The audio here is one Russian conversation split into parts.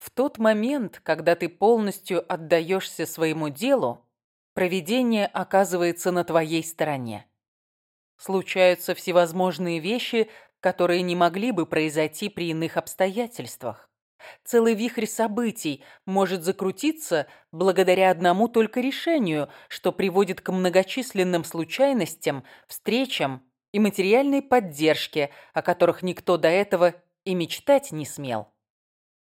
В тот момент, когда ты полностью отдаешься своему делу, проведение оказывается на твоей стороне. Случаются всевозможные вещи, которые не могли бы произойти при иных обстоятельствах. Целый вихрь событий может закрутиться благодаря одному только решению, что приводит к многочисленным случайностям, встречам и материальной поддержке, о которых никто до этого и мечтать не смел.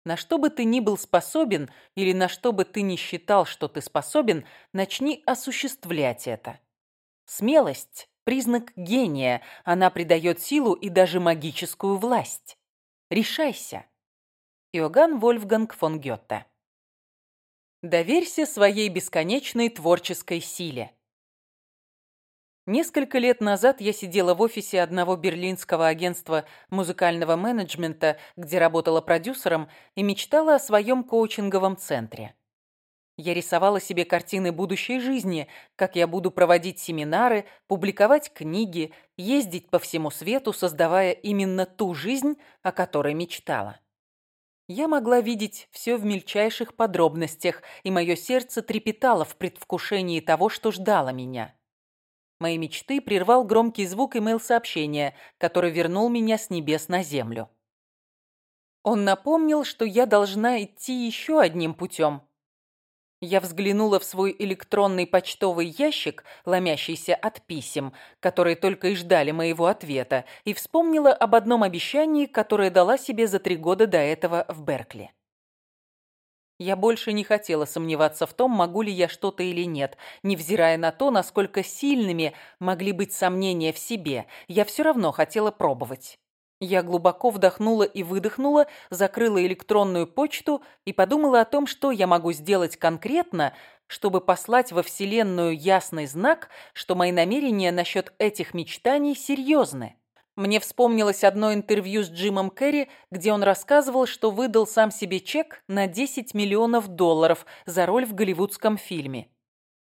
На что бы ты ни был способен или на что бы ты ни считал, что ты способен, начни осуществлять это. Смелость – признак гения, она придает силу и даже магическую власть. Решайся. Иоганн Вольфганг фон Гёте Доверься своей бесконечной творческой силе. Несколько лет назад я сидела в офисе одного берлинского агентства музыкального менеджмента, где работала продюсером, и мечтала о своем коучинговом центре. Я рисовала себе картины будущей жизни, как я буду проводить семинары, публиковать книги, ездить по всему свету, создавая именно ту жизнь, о которой мечтала. Я могла видеть все в мельчайших подробностях, и мое сердце трепетало в предвкушении того, что ждало меня. Мои мечты прервал громкий звук имейл-сообщения, который вернул меня с небес на землю. Он напомнил, что я должна идти еще одним путем. Я взглянула в свой электронный почтовый ящик, ломящийся от писем, которые только и ждали моего ответа, и вспомнила об одном обещании, которое дала себе за три года до этого в Беркли. Я больше не хотела сомневаться в том, могу ли я что-то или нет, невзирая на то, насколько сильными могли быть сомнения в себе. Я все равно хотела пробовать. Я глубоко вдохнула и выдохнула, закрыла электронную почту и подумала о том, что я могу сделать конкретно, чтобы послать во Вселенную ясный знак, что мои намерения насчет этих мечтаний серьезны. Мне вспомнилось одно интервью с Джимом Керри, где он рассказывал, что выдал сам себе чек на 10 миллионов долларов за роль в голливудском фильме.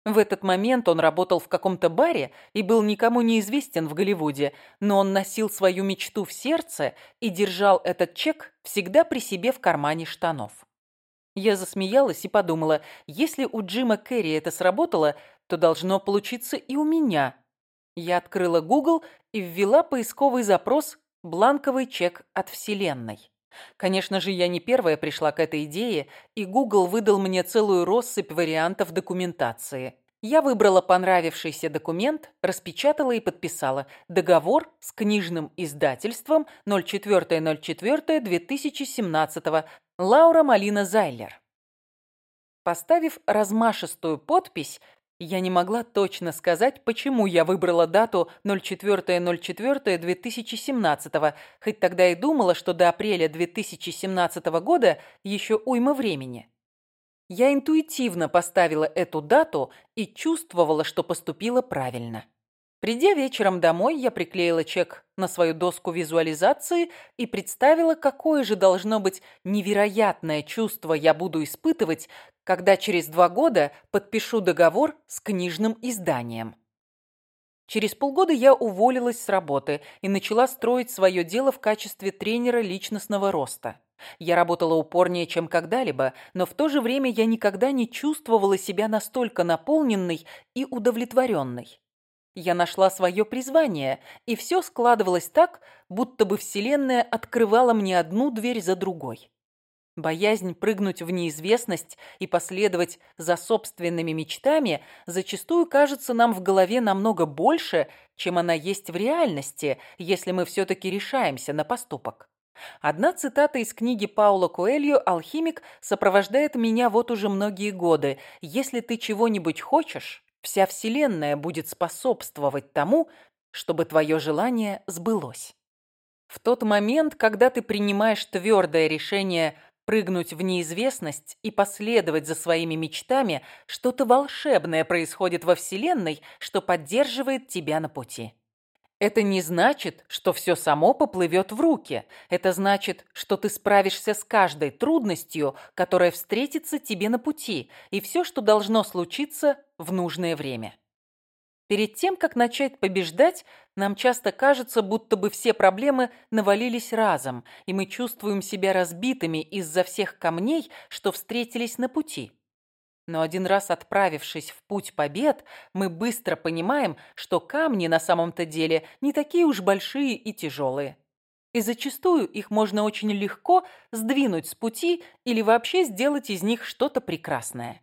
В этот момент он работал в каком-то баре и был никому не известен в Голливуде, но он носил свою мечту в сердце и держал этот чек всегда при себе в кармане штанов. Я засмеялась и подумала, если у Джима Керри это сработало, то должно получиться и у меня – я открыла Google и ввела поисковый запрос «бланковый чек от Вселенной». Конечно же, я не первая пришла к этой идее, и Google выдал мне целую россыпь вариантов документации. Я выбрала понравившийся документ, распечатала и подписала договор с книжным издательством 04.04.2017 Лаура Малина Зайлер. Поставив размашистую подпись, я не могла точно сказать, почему я выбрала дату 04.04.2017, хоть тогда и думала, что до апреля 2017 года еще уйма времени. Я интуитивно поставила эту дату и чувствовала, что поступила правильно. Придя вечером домой, я приклеила чек на свою доску визуализации и представила, какое же должно быть невероятное чувство я буду испытывать, когда через два года подпишу договор с книжным изданием. Через полгода я уволилась с работы и начала строить свое дело в качестве тренера личностного роста. Я работала упорнее, чем когда-либо, но в то же время я никогда не чувствовала себя настолько наполненной и удовлетворенной. Я нашла свое призвание, и все складывалось так, будто бы Вселенная открывала мне одну дверь за другой. Боязнь прыгнуть в неизвестность и последовать за собственными мечтами зачастую кажется нам в голове намного больше, чем она есть в реальности, если мы все-таки решаемся на поступок. Одна цитата из книги Паула Коэльо «Алхимик» сопровождает меня вот уже многие годы. «Если ты чего-нибудь хочешь, вся Вселенная будет способствовать тому, чтобы твое желание сбылось». В тот момент, когда ты принимаешь твердое решение – прыгнуть в неизвестность и последовать за своими мечтами, что-то волшебное происходит во Вселенной, что поддерживает тебя на пути. Это не значит, что все само поплывет в руки. Это значит, что ты справишься с каждой трудностью, которая встретится тебе на пути, и все, что должно случиться в нужное время. Перед тем, как начать побеждать, нам часто кажется, будто бы все проблемы навалились разом, и мы чувствуем себя разбитыми из-за всех камней, что встретились на пути. Но один раз отправившись в путь побед, мы быстро понимаем, что камни на самом-то деле не такие уж большие и тяжелые. И зачастую их можно очень легко сдвинуть с пути или вообще сделать из них что-то прекрасное.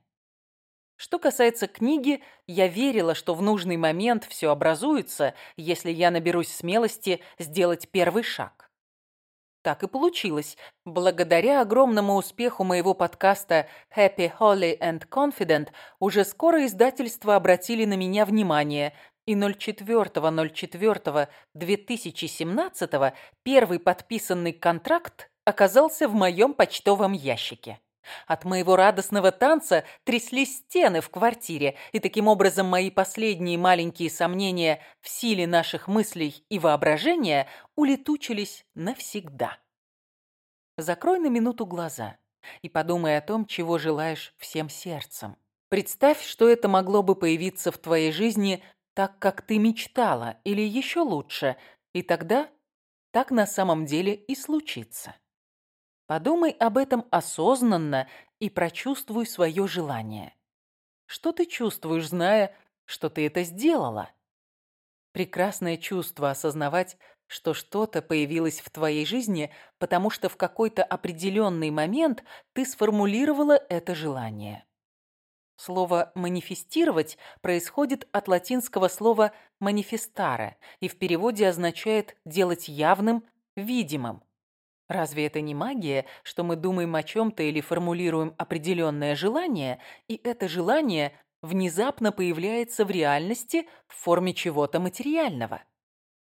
Что касается книги, я верила, что в нужный момент все образуется, если я наберусь смелости сделать первый шаг. Так и получилось. Благодаря огромному успеху моего подкаста «Happy, Holy and Confident» уже скоро издательства обратили на меня внимание, и 04.04.2017 первый подписанный контракт оказался в моем почтовом ящике. От моего радостного танца тряслись стены в квартире, и таким образом мои последние маленькие сомнения в силе наших мыслей и воображения улетучились навсегда. Закрой на минуту глаза и подумай о том, чего желаешь всем сердцем. Представь, что это могло бы появиться в твоей жизни так, как ты мечтала, или еще лучше, и тогда так на самом деле и случится. Подумай об этом осознанно и прочувствуй свое желание. Что ты чувствуешь, зная, что ты это сделала? Прекрасное чувство осознавать, что что-то появилось в твоей жизни, потому что в какой-то определенный момент ты сформулировала это желание. Слово «манифестировать» происходит от латинского слова «манифестаре» и в переводе означает «делать явным, видимым». Разве это не магия, что мы думаем о чем-то или формулируем определенное желание, и это желание внезапно появляется в реальности в форме чего-то материального?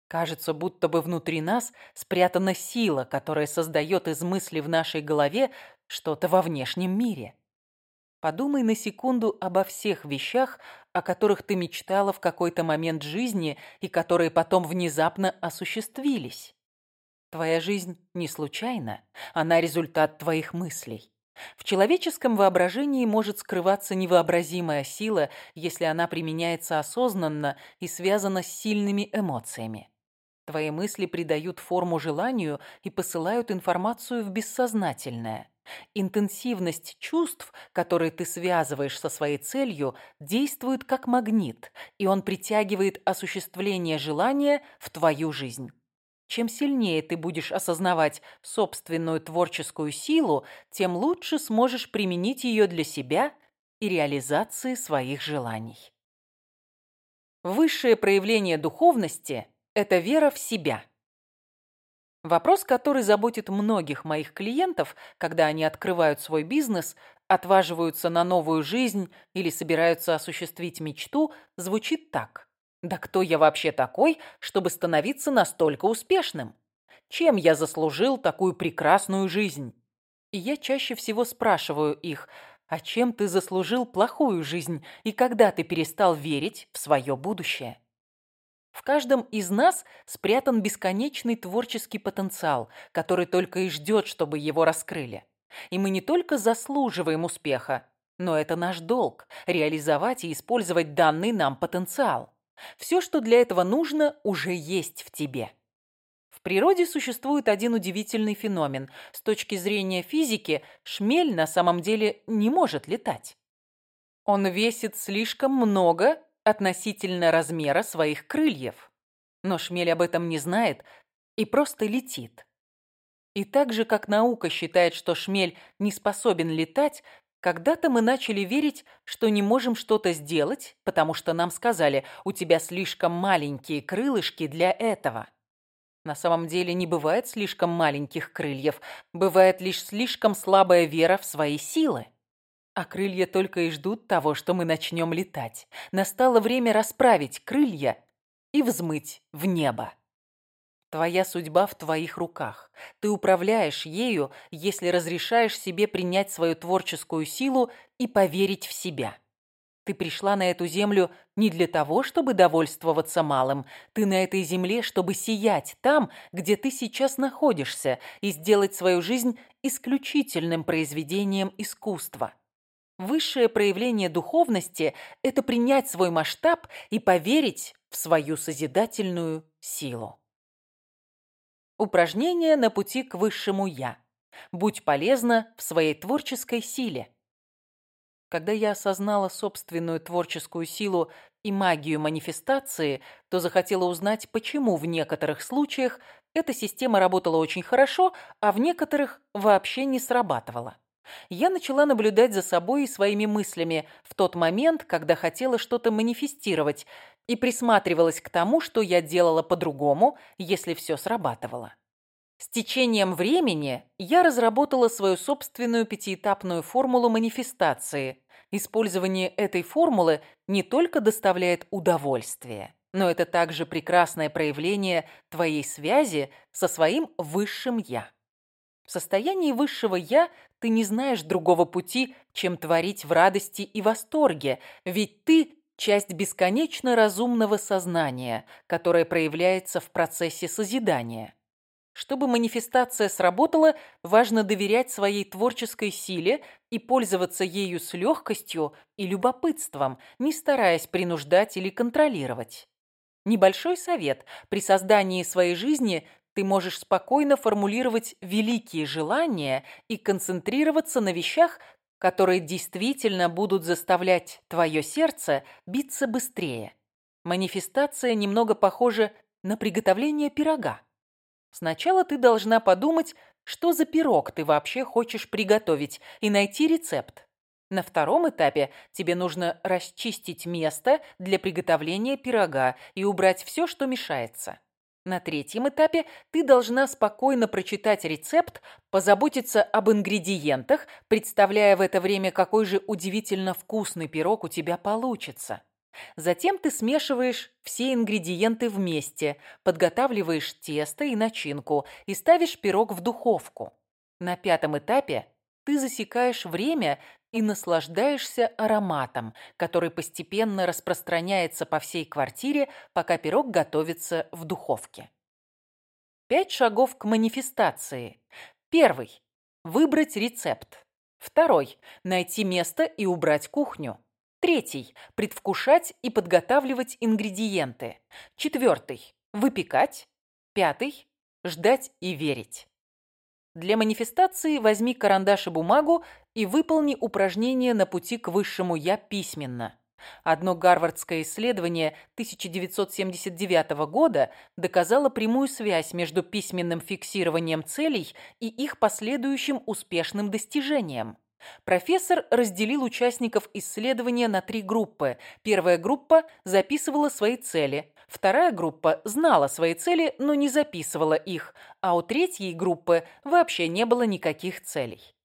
Кажется, будто бы внутри нас спрятана сила, которая создает из мысли в нашей голове что-то во внешнем мире. Подумай на секунду обо всех вещах, о которых ты мечтала в какой-то момент жизни и которые потом внезапно осуществились. Твоя жизнь не случайна, она результат твоих мыслей. В человеческом воображении может скрываться невообразимая сила, если она применяется осознанно и связана с сильными эмоциями. Твои мысли придают форму желанию и посылают информацию в бессознательное. Интенсивность чувств, которые ты связываешь со своей целью, действует как магнит, и он притягивает осуществление желания в твою жизнь. Чем сильнее ты будешь осознавать собственную творческую силу, тем лучше сможешь применить ее для себя и реализации своих желаний. Высшее проявление духовности – это вера в себя. Вопрос, который заботит многих моих клиентов, когда они открывают свой бизнес, отваживаются на новую жизнь или собираются осуществить мечту, звучит так – да кто я вообще такой, чтобы становиться настолько успешным? Чем я заслужил такую прекрасную жизнь? И я чаще всего спрашиваю их, а чем ты заслужил плохую жизнь и когда ты перестал верить в свое будущее? В каждом из нас спрятан бесконечный творческий потенциал, который только и ждет, чтобы его раскрыли. И мы не только заслуживаем успеха, но это наш долг – реализовать и использовать данный нам потенциал. Все, что для этого нужно, уже есть в тебе. В природе существует один удивительный феномен. С точки зрения физики, шмель на самом деле не может летать. Он весит слишком много относительно размера своих крыльев. Но шмель об этом не знает и просто летит. И так же, как наука считает, что шмель не способен летать, когда-то мы начали верить, что не можем что-то сделать, потому что нам сказали, у тебя слишком маленькие крылышки для этого. На самом деле не бывает слишком маленьких крыльев, бывает лишь слишком слабая вера в свои силы. А крылья только и ждут того, что мы начнем летать. Настало время расправить крылья и взмыть в небо. Твоя судьба в твоих руках. Ты управляешь ею, если разрешаешь себе принять свою творческую силу и поверить в себя. Ты пришла на эту землю не для того, чтобы довольствоваться малым. Ты на этой земле, чтобы сиять там, где ты сейчас находишься, и сделать свою жизнь исключительным произведением искусства. Высшее проявление духовности – это принять свой масштаб и поверить в свою созидательную силу. Упражнение на пути к высшему «я». Будь полезна в своей творческой силе. Когда я осознала собственную творческую силу и магию манифестации, то захотела узнать, почему в некоторых случаях эта система работала очень хорошо, а в некоторых вообще не срабатывала я начала наблюдать за собой и своими мыслями в тот момент, когда хотела что-то манифестировать, и присматривалась к тому, что я делала по-другому, если все срабатывало. С течением времени я разработала свою собственную пятиэтапную формулу манифестации. Использование этой формулы не только доставляет удовольствие, но это также прекрасное проявление твоей связи со своим высшим «я». В состоянии высшего «я» ты не знаешь другого пути, чем творить в радости и восторге, ведь ты – часть бесконечно разумного сознания, которое проявляется в процессе созидания. Чтобы манифестация сработала, важно доверять своей творческой силе и пользоваться ею с легкостью и любопытством, не стараясь принуждать или контролировать. Небольшой совет. При создании своей жизни ты можешь спокойно формулировать великие желания и концентрироваться на вещах, которые действительно будут заставлять твое сердце биться быстрее. Манифестация немного похожа на приготовление пирога. Сначала ты должна подумать, что за пирог ты вообще хочешь приготовить, и найти рецепт. На втором этапе тебе нужно расчистить место для приготовления пирога и убрать все, что мешается. На третьем этапе ты должна спокойно прочитать рецепт, позаботиться об ингредиентах, представляя в это время, какой же удивительно вкусный пирог у тебя получится. Затем ты смешиваешь все ингредиенты вместе, подготавливаешь тесто и начинку и ставишь пирог в духовку. На пятом этапе ты засекаешь время, и наслаждаешься ароматом, который постепенно распространяется по всей квартире, пока пирог готовится в духовке. Пять шагов к манифестации. Первый. Выбрать рецепт. Второй. Найти место и убрать кухню. Третий. Предвкушать и подготавливать ингредиенты. Четвертый. Выпекать. Пятый. Ждать и верить. Для манифестации возьми карандаш и бумагу и выполни упражнение на пути к высшему «я» письменно. Одно гарвардское исследование 1979 года доказало прямую связь между письменным фиксированием целей и их последующим успешным достижением. Профессор разделил участников исследования на три группы. Первая группа записывала свои цели, Вторая группа знала свои цели, но не записывала их, а у третьей группы вообще не было никаких целей.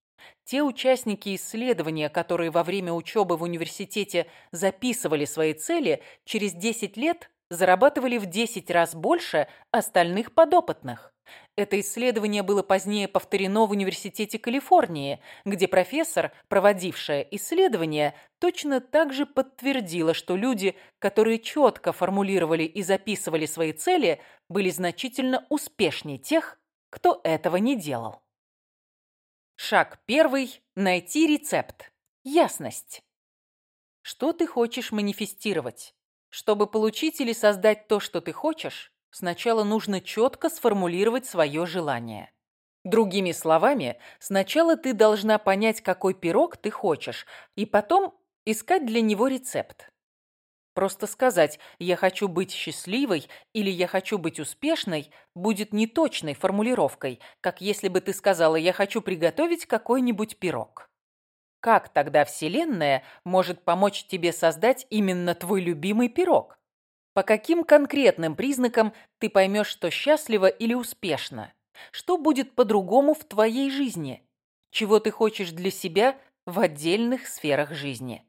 Те участники исследования, которые во время учебы в университете записывали свои цели, через 10 лет зарабатывали в 10 раз больше остальных подопытных. Это исследование было позднее повторено в Университете Калифорнии, где профессор, проводившая исследование, точно так же подтвердила, что люди, которые четко формулировали и записывали свои цели, были значительно успешнее тех, кто этого не делал. Шаг первый – найти рецепт. Ясность. Что ты хочешь манифестировать? Чтобы получить или создать то, что ты хочешь, сначала нужно четко сформулировать свое желание. Другими словами, сначала ты должна понять, какой пирог ты хочешь, и потом искать для него рецепт. Просто сказать «я хочу быть счастливой» или «я хочу быть успешной» будет неточной формулировкой, как если бы ты сказала «я хочу приготовить какой-нибудь пирог». Как тогда Вселенная может помочь тебе создать именно твой любимый пирог? По каким конкретным признакам ты поймешь, что счастливо или успешно, Что будет по-другому в твоей жизни? Чего ты хочешь для себя в отдельных сферах жизни?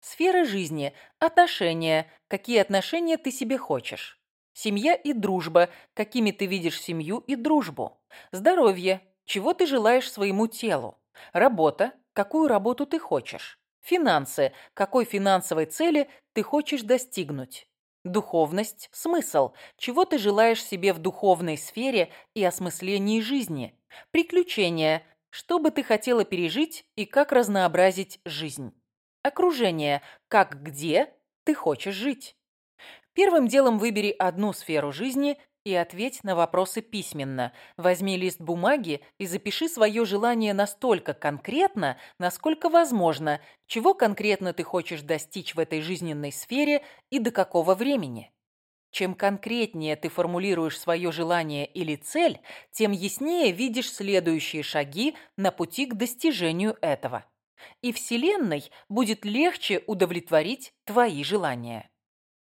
Сферы жизни, отношения, какие отношения ты себе хочешь? Семья и дружба, какими ты видишь семью и дружбу? Здоровье, чего ты желаешь своему телу? Работа, какую работу ты хочешь? Финансы, какой финансовой цели ты хочешь достигнуть? Духовность – смысл, чего ты желаешь себе в духовной сфере и осмыслении жизни. Приключения – что бы ты хотела пережить и как разнообразить жизнь. Окружение – как где ты хочешь жить. Первым делом выбери одну сферу жизни и ответь на вопросы письменно. Возьми лист бумаги и запиши свое желание настолько конкретно, насколько возможно, чего конкретно ты хочешь достичь в этой жизненной сфере и до какого времени. Чем конкретнее ты формулируешь свое желание или цель, тем яснее видишь следующие шаги на пути к достижению этого. И Вселенной будет легче удовлетворить твои желания.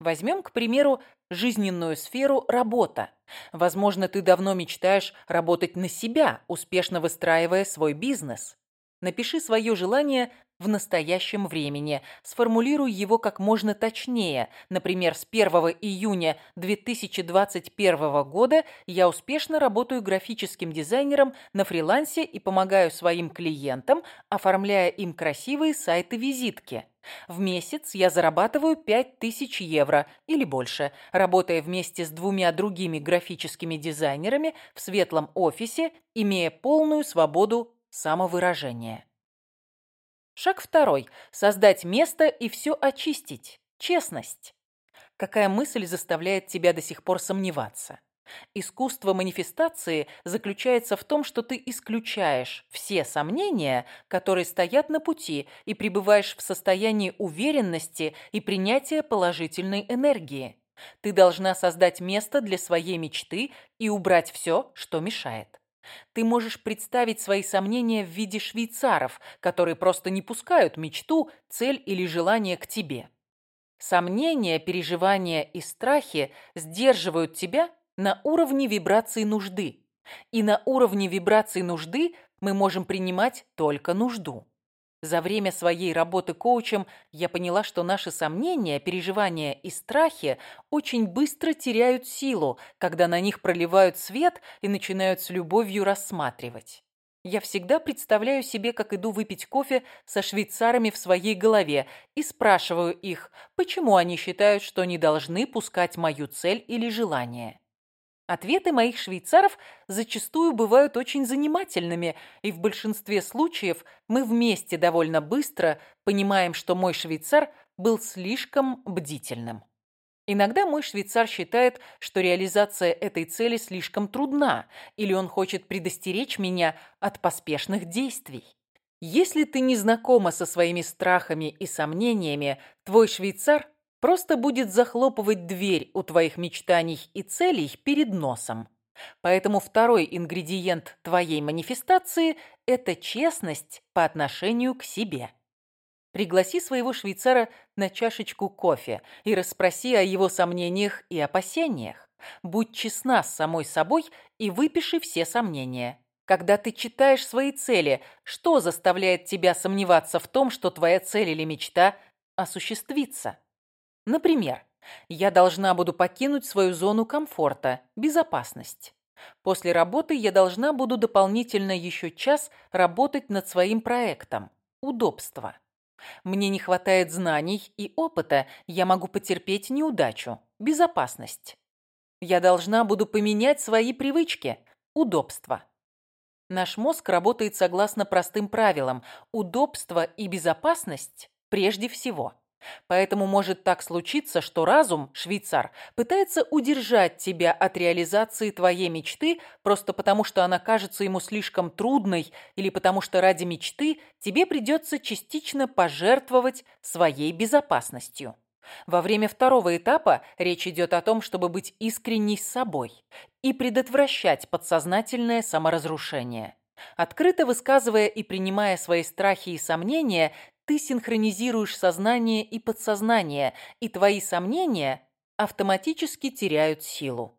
Возьмем, к примеру, жизненную сферу работа. Возможно, ты давно мечтаешь работать на себя, успешно выстраивая свой бизнес. Напиши свое желание в настоящем времени. сформулирую его как можно точнее. Например, с 1 июня 2021 года я успешно работаю графическим дизайнером на фрилансе и помогаю своим клиентам, оформляя им красивые сайты-визитки. В месяц я зарабатываю 5000 евро или больше, работая вместе с двумя другими графическими дизайнерами в светлом офисе, имея полную свободу самовыражения. Шаг второй – создать место и все очистить. Честность. Какая мысль заставляет тебя до сих пор сомневаться? Искусство манифестации заключается в том, что ты исключаешь все сомнения, которые стоят на пути, и пребываешь в состоянии уверенности и принятия положительной энергии. Ты должна создать место для своей мечты и убрать все, что мешает. Ты можешь представить свои сомнения в виде швейцаров, которые просто не пускают мечту, цель или желание к тебе. Сомнения, переживания и страхи сдерживают тебя на уровне вибраций нужды. И на уровне вибраций нужды мы можем принимать только нужду. За время своей работы коучем я поняла, что наши сомнения, переживания и страхи очень быстро теряют силу, когда на них проливают свет и начинают с любовью рассматривать. Я всегда представляю себе, как иду выпить кофе со швейцарами в своей голове и спрашиваю их, почему они считают, что не должны пускать мою цель или желание. Ответы моих швейцаров зачастую бывают очень занимательными, и в большинстве случаев мы вместе довольно быстро понимаем, что мой швейцар был слишком бдительным. Иногда мой швейцар считает, что реализация этой цели слишком трудна, или он хочет предостеречь меня от поспешных действий. Если ты не знакома со своими страхами и сомнениями, твой швейцар просто будет захлопывать дверь у твоих мечтаний и целей перед носом. Поэтому второй ингредиент твоей манифестации – это честность по отношению к себе. Пригласи своего швейцара на чашечку кофе и расспроси о его сомнениях и опасениях. Будь честна с самой собой и выпиши все сомнения. Когда ты читаешь свои цели, что заставляет тебя сомневаться в том, что твоя цель или мечта осуществится? Например, я должна буду покинуть свою зону комфорта, безопасность. После работы я должна буду дополнительно еще час работать над своим проектом. Удобство. Мне не хватает знаний и опыта, я могу потерпеть неудачу, безопасность. Я должна буду поменять свои привычки, удобство. Наш мозг работает согласно простым правилам. Удобство и безопасность прежде всего. Поэтому может так случиться, что разум, швейцар, пытается удержать тебя от реализации твоей мечты просто потому, что она кажется ему слишком трудной или потому что ради мечты тебе придется частично пожертвовать своей безопасностью. Во время второго этапа речь идет о том, чтобы быть искренней с собой и предотвращать подсознательное саморазрушение. Открыто высказывая и принимая свои страхи и сомнения, ты синхронизируешь сознание и подсознание, и твои сомнения автоматически теряют силу.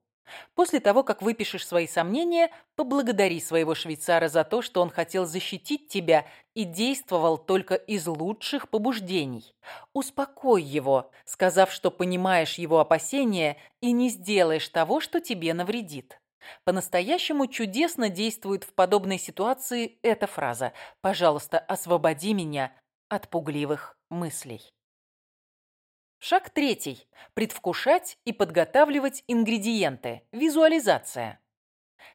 После того, как выпишешь свои сомнения, поблагодари своего швейцара за то, что он хотел защитить тебя и действовал только из лучших побуждений. Успокой его, сказав, что понимаешь его опасения и не сделаешь того, что тебе навредит. По-настоящему чудесно действует в подобной ситуации эта фраза «Пожалуйста, освободи меня от пугливых мыслей. Шаг третий. Предвкушать и подготавливать ингредиенты. Визуализация.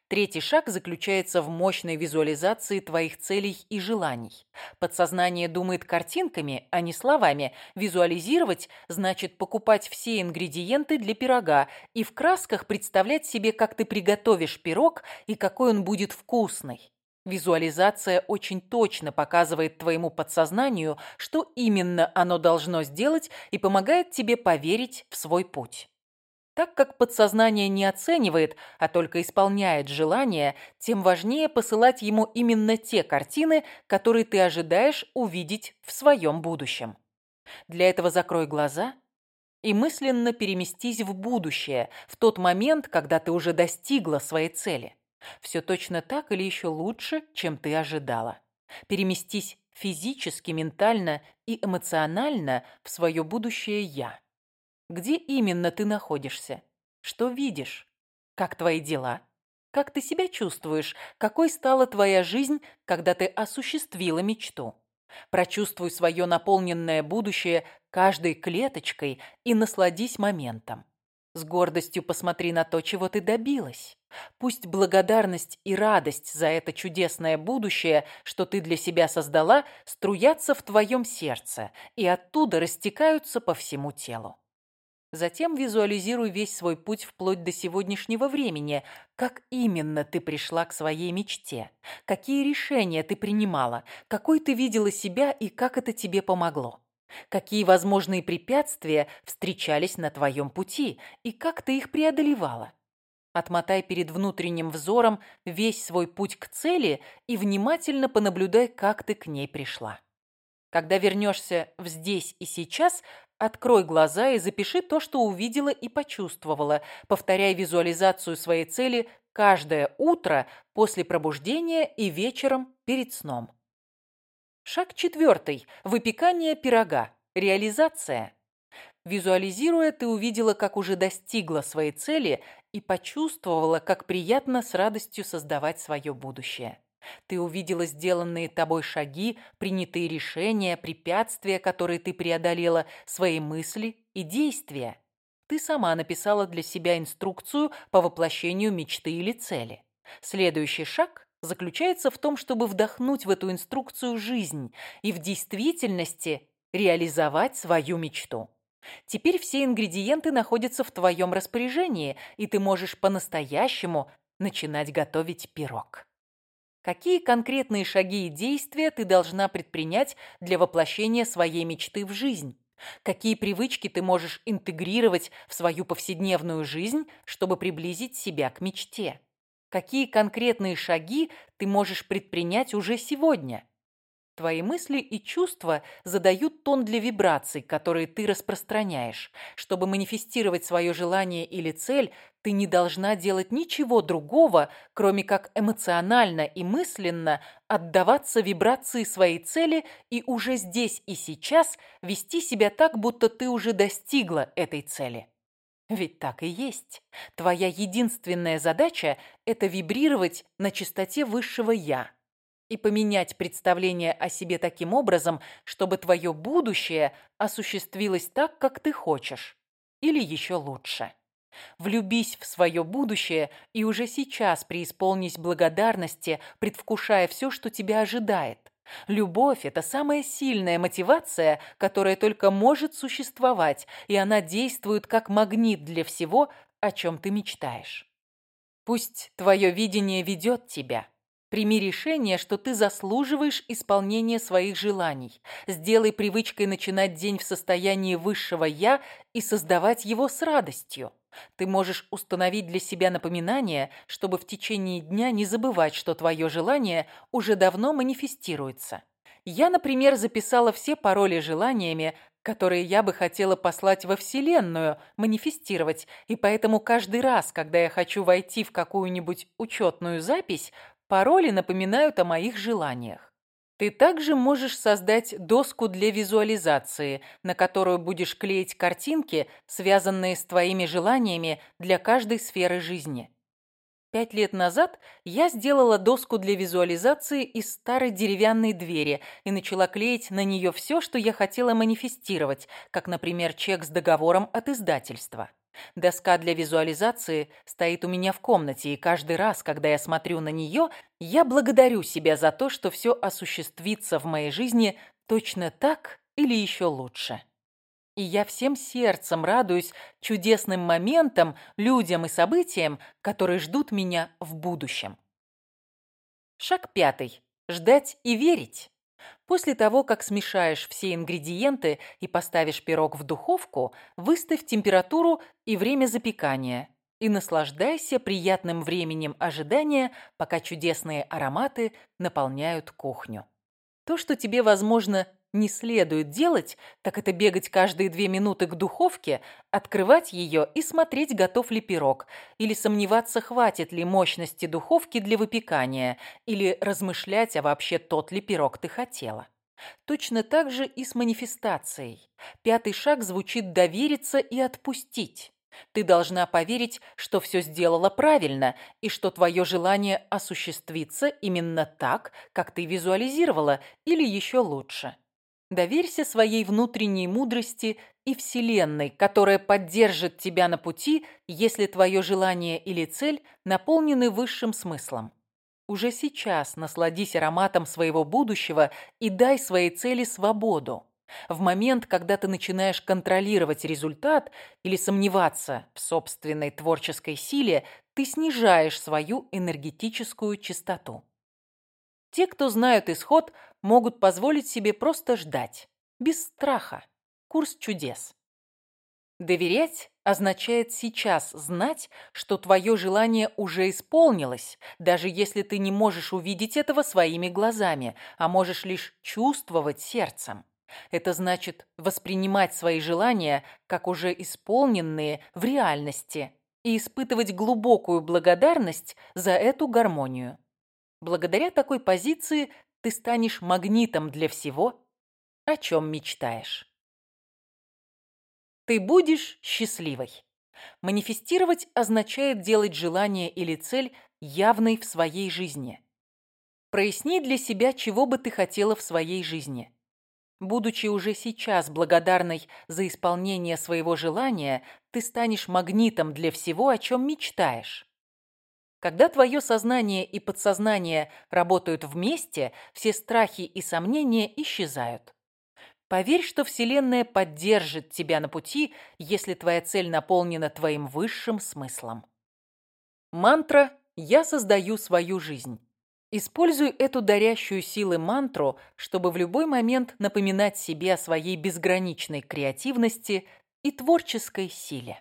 Третий шаг заключается в мощной визуализации твоих целей и желаний. Подсознание думает картинками, а не словами. Визуализировать значит покупать все ингредиенты для пирога и в красках представлять себе, как ты приготовишь пирог и какой он будет вкусный. Визуализация очень точно показывает твоему подсознанию, что именно оно должно сделать и помогает тебе поверить в свой путь. Так как подсознание не оценивает, а только исполняет желания, тем важнее посылать ему именно те картины, которые ты ожидаешь увидеть в своем будущем. Для этого закрой глаза и мысленно переместись в будущее, в тот момент, когда ты уже достигла своей цели. Все точно так или еще лучше, чем ты ожидала. Переместись физически, ментально и эмоционально в свое будущее «я». Где именно ты находишься? Что видишь? Как твои дела? Как ты себя чувствуешь? Какой стала твоя жизнь, когда ты осуществила мечту? Прочувствуй свое наполненное будущее каждой клеточкой и насладись моментом. С гордостью посмотри на то, чего ты добилась. Пусть благодарность и радость за это чудесное будущее, что ты для себя создала, струятся в твоем сердце и оттуда растекаются по всему телу. Затем визуализируй весь свой путь вплоть до сегодняшнего времени, как именно ты пришла к своей мечте, какие решения ты принимала, какой ты видела себя и как это тебе помогло. Какие возможные препятствия встречались на твоем пути и как ты их преодолевала. Отмотай перед внутренним взором весь свой путь к цели и внимательно понаблюдай, как ты к ней пришла. Когда вернешься в «здесь и сейчас», открой глаза и запиши то, что увидела и почувствовала, повторяя визуализацию своей цели каждое утро после пробуждения и вечером перед сном. Шаг четвертый. Выпекание пирога. Реализация. Визуализируя, ты увидела, как уже достигла своей цели и почувствовала, как приятно с радостью создавать свое будущее. Ты увидела сделанные тобой шаги, принятые решения, препятствия, которые ты преодолела, свои мысли и действия. Ты сама написала для себя инструкцию по воплощению мечты или цели. Следующий шаг заключается в том, чтобы вдохнуть в эту инструкцию жизнь и в действительности реализовать свою мечту. Теперь все ингредиенты находятся в твоем распоряжении, и ты можешь по-настоящему начинать готовить пирог. Какие конкретные шаги и действия ты должна предпринять для воплощения своей мечты в жизнь? Какие привычки ты можешь интегрировать в свою повседневную жизнь, чтобы приблизить себя к мечте? Какие конкретные шаги ты можешь предпринять уже сегодня – Твои мысли и чувства задают тон для вибраций, которые ты распространяешь. Чтобы манифестировать свое желание или цель, ты не должна делать ничего другого, кроме как эмоционально и мысленно отдаваться вибрации своей цели и уже здесь и сейчас вести себя так, будто ты уже достигла этой цели. Ведь так и есть. Твоя единственная задача – это вибрировать на частоте высшего «я» и поменять представление о себе таким образом, чтобы твое будущее осуществилось так, как ты хочешь. Или еще лучше. Влюбись в свое будущее и уже сейчас преисполнись благодарности, предвкушая все, что тебя ожидает. Любовь – это самая сильная мотивация, которая только может существовать, и она действует как магнит для всего, о чем ты мечтаешь. Пусть твое видение ведет тебя – Прими решение, что ты заслуживаешь исполнения своих желаний. Сделай привычкой начинать день в состоянии высшего «я» и создавать его с радостью. Ты можешь установить для себя напоминание, чтобы в течение дня не забывать, что твое желание уже давно манифестируется. Я, например, записала все пароли желаниями, которые я бы хотела послать во Вселенную, манифестировать, и поэтому каждый раз, когда я хочу войти в какую-нибудь учетную запись, Пароли напоминают о моих желаниях. Ты также можешь создать доску для визуализации, на которую будешь клеить картинки, связанные с твоими желаниями для каждой сферы жизни. Пять лет назад я сделала доску для визуализации из старой деревянной двери и начала клеить на нее все, что я хотела манифестировать, как, например, чек с договором от издательства. Доска для визуализации стоит у меня в комнате, и каждый раз, когда я смотрю на нее, я благодарю себя за то, что все осуществится в моей жизни точно так или еще лучше. И я всем сердцем радуюсь чудесным моментам, людям и событиям, которые ждут меня в будущем. Шаг пятый. Ждать и верить. После того, как смешаешь все ингредиенты и поставишь пирог в духовку, выставь температуру и время запекания. И наслаждайся приятным временем ожидания, пока чудесные ароматы наполняют кухню. То, что тебе, возможно, не следует делать, так это бегать каждые две минуты к духовке, открывать ее и смотреть, готов ли пирог, или сомневаться, хватит ли мощности духовки для выпекания, или размышлять, а вообще тот ли пирог ты хотела. Точно так же и с манифестацией. Пятый шаг звучит «довериться и отпустить». Ты должна поверить, что все сделала правильно и что твое желание осуществится именно так, как ты визуализировала, или еще лучше. Доверься своей внутренней мудрости и Вселенной, которая поддержит тебя на пути, если твое желание или цель наполнены высшим смыслом. Уже сейчас насладись ароматом своего будущего и дай своей цели свободу. В момент, когда ты начинаешь контролировать результат или сомневаться в собственной творческой силе, ты снижаешь свою энергетическую чистоту. Те, кто знают исход, могут позволить себе просто ждать, без страха. Курс чудес. Доверять означает сейчас знать, что твое желание уже исполнилось, даже если ты не можешь увидеть этого своими глазами, а можешь лишь чувствовать сердцем. Это значит воспринимать свои желания как уже исполненные в реальности и испытывать глубокую благодарность за эту гармонию. Благодаря такой позиции ты станешь магнитом для всего, о чем мечтаешь. Ты будешь счастливой. Манифестировать означает делать желание или цель явной в своей жизни. Проясни для себя, чего бы ты хотела в своей жизни. Будучи уже сейчас благодарной за исполнение своего желания, ты станешь магнитом для всего, о чем мечтаешь. Когда твое сознание и подсознание работают вместе, все страхи и сомнения исчезают. Поверь, что Вселенная поддержит тебя на пути, если твоя цель наполнена твоим высшим смыслом. Мантра «Я создаю свою жизнь». Используй эту дарящую силы мантру, чтобы в любой момент напоминать себе о своей безграничной креативности и творческой силе.